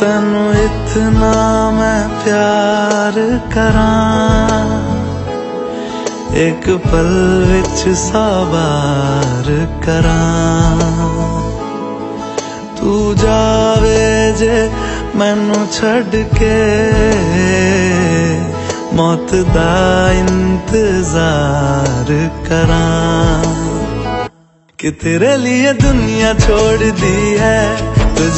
तेनू इतना मैं प्यार करा एक पल विच साबार करा तू जावे जे मैनू छड़ के मौत दा इंतज़ार करा कि तेरे लिए दुनिया छोड़ दी है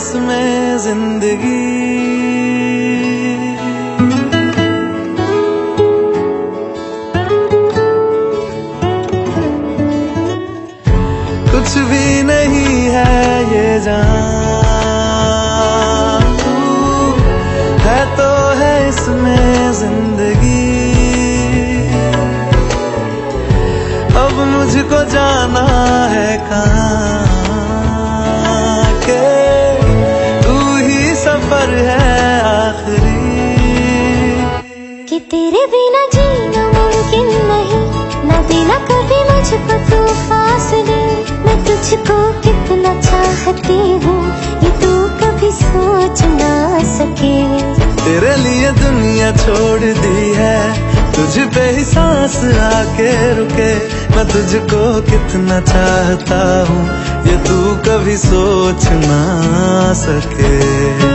इसमें ज़िंदगी। कुछ भी नहीं है ये तू है तो है इसमें ज़िंदगी। अब मुझको जाना है कहाँ? सफ़र है आखिरी। कि तेरे बिना जीना मुमकिन नहीं। न देना कभी मुझको तू फासले मैं तुझको कितना चाहती हूँ ये तू कभी सोच ना सके। तेरे लिए दुनिया छोड़ दी है। तुझ पे ही सांस आके रुके। मैं तुझको कितना चाहता हूँ ये तू कभी सोच ना सके।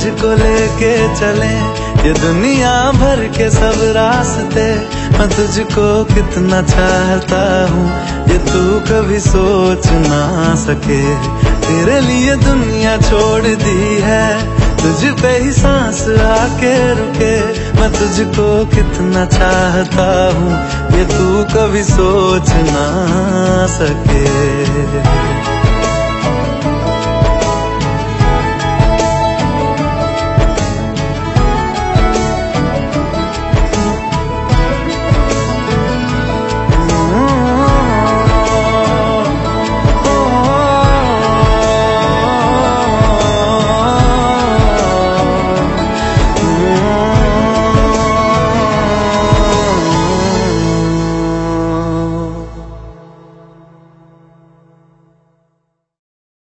मुझको लेके चले। ये दुनिया भर के सब रास्ते, मैं तुझको कितना चाहता हूँ। ये तू कभी सोच ना सके। तेरे लिए दुनिया छोड़ दी है। तुझ पे ही सांस आके रुके। मैं तुझको कितना चाहता हूँ। ये तू कभी सोच ना सके।